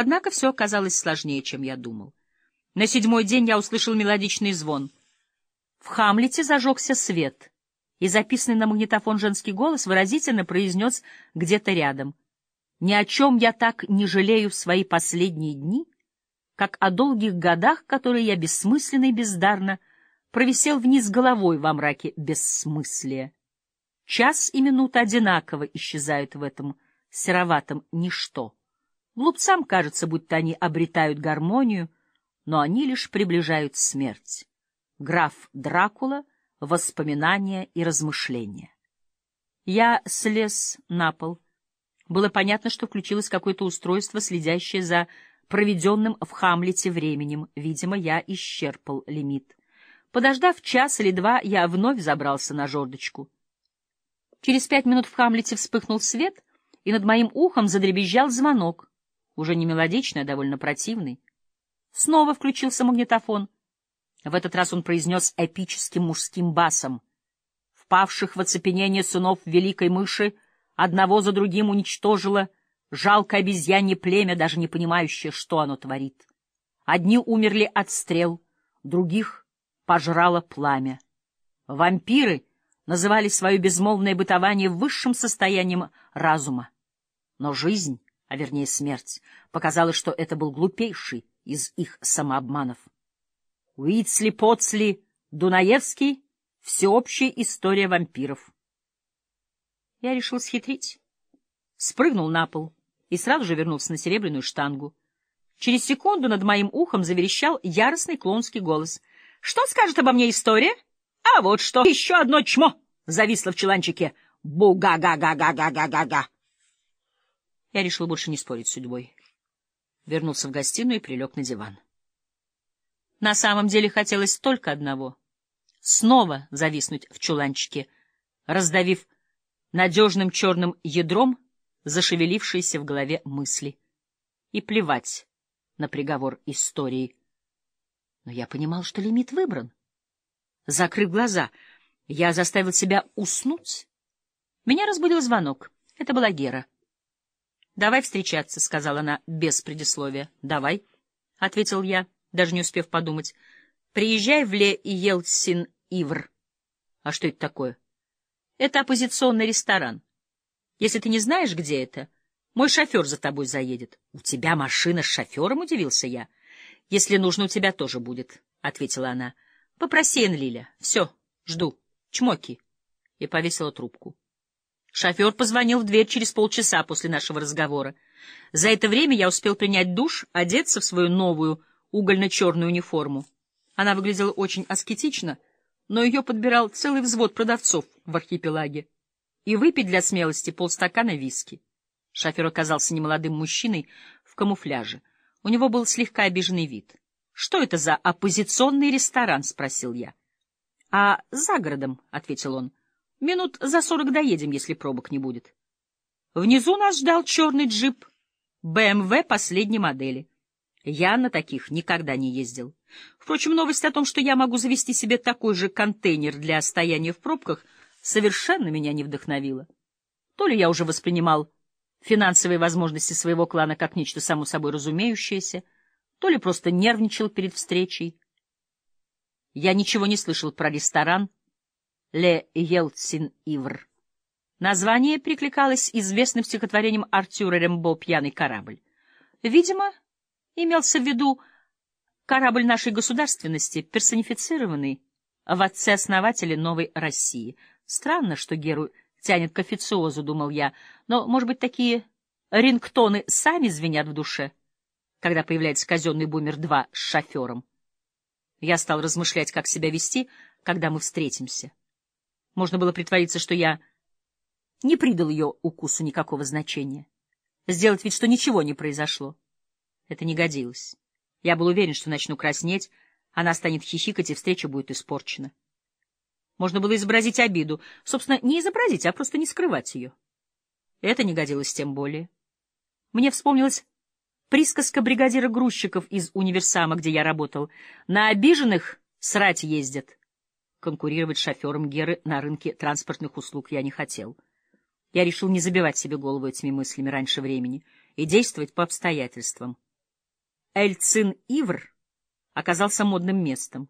Однако все оказалось сложнее, чем я думал. На седьмой день я услышал мелодичный звон. В Хамлете зажегся свет, и записанный на магнитофон женский голос выразительно произнес где-то рядом. «Ни о чем я так не жалею в свои последние дни, как о долгих годах, которые я бессмысленно и бездарно провисел вниз головой во мраке бессмыслия. Час и минута одинаково исчезают в этом сероватом ничто. Глупцам кажется, будто они обретают гармонию, но они лишь приближают смерть. Граф Дракула, воспоминания и размышления. Я слез на пол. Было понятно, что включилось какое-то устройство, следящее за проведенным в Хамлете временем. Видимо, я исчерпал лимит. Подождав час или два, я вновь забрался на жердочку. Через пять минут в Хамлете вспыхнул свет, и над моим ухом задребезжал звонок уже не мелодичный, а довольно противный. Снова включился магнитофон. В этот раз он произнес эпическим мужским басом. Впавших в оцепенение сынов великой мыши одного за другим уничтожило жалкое обезьянье племя, даже не понимающее, что оно творит. Одни умерли от стрел, других пожрало пламя. Вампиры называли свое безмолвное бытование высшим состоянием разума. Но жизнь а вернее смерть, показала, что это был глупейший из их самообманов. Уитсли, Поцли, Дунаевский — всеобщая история вампиров. Я решил схитрить. Спрыгнул на пол и сразу же вернулся на серебряную штангу. Через секунду над моим ухом заверещал яростный клонский голос. — Что скажет обо мне история? А вот что! Еще одно чмо! Зависло в чуланчике. Бу-га-га-га-га-га-га-га! Я решил больше не спорить с судьбой. Вернулся в гостиную и прилег на диван. На самом деле хотелось только одного — снова зависнуть в чуланчике, раздавив надежным черным ядром зашевелившиеся в голове мысли, и плевать на приговор истории. Но я понимал, что лимит выбран. Закрыв глаза, я заставил себя уснуть. Меня разбудил звонок. Это была Гера. «Давай встречаться», — сказала она без предисловия. «Давай», — ответил я, даже не успев подумать. «Приезжай в Ле Елсин-Ивр». «А что это такое?» «Это оппозиционный ресторан. Если ты не знаешь, где это, мой шофер за тобой заедет». «У тебя машина с шофером?» — удивился я. «Если нужно, у тебя тоже будет», — ответила она. «Попроси Энлиля. Все, жду. Чмоки». И повесила трубку. Шофер позвонил в дверь через полчаса после нашего разговора. За это время я успел принять душ, одеться в свою новую угольно-черную униформу. Она выглядела очень аскетично, но ее подбирал целый взвод продавцов в архипелаге. И выпить для смелости полстакана виски. Шофер оказался немолодым мужчиной в камуфляже. У него был слегка обиженный вид. — Что это за оппозиционный ресторан? — спросил я. — А за городом, — ответил он. Минут за сорок доедем, если пробок не будет. Внизу нас ждал черный джип БМВ последней модели. Я на таких никогда не ездил. Впрочем, новость о том, что я могу завести себе такой же контейнер для стояния в пробках, совершенно меня не вдохновила. То ли я уже воспринимал финансовые возможности своего клана как нечто само собой разумеющееся, то ли просто нервничал перед встречей. Я ничего не слышал про ресторан, Ле Елцин-Ивр. Название прикликалось известным стихотворением Артюра Рембо «Пьяный корабль». Видимо, имелся в виду корабль нашей государственности, персонифицированный в отце-основателе новой России. Странно, что Геру тянет к официозу, думал я, но, может быть, такие рингтоны сами звенят в душе, когда появляется казенный «Бумер-2» с шофером. Я стал размышлять, как себя вести, когда мы встретимся. Можно было притвориться, что я не придал ее укусу никакого значения. Сделать вид, что ничего не произошло. Это не годилось. Я был уверен, что начну краснеть, она станет хихикать, и встреча будет испорчена. Можно было изобразить обиду. Собственно, не изобразить, а просто не скрывать ее. Это не годилось тем более. Мне вспомнилась присказка бригадира грузчиков из универсама, где я работал. На обиженных срать ездят. Конкурировать с шофером Геры на рынке транспортных услуг я не хотел. Я решил не забивать себе голову этими мыслями раньше времени и действовать по обстоятельствам. Эльцин-Ивр оказался модным местом.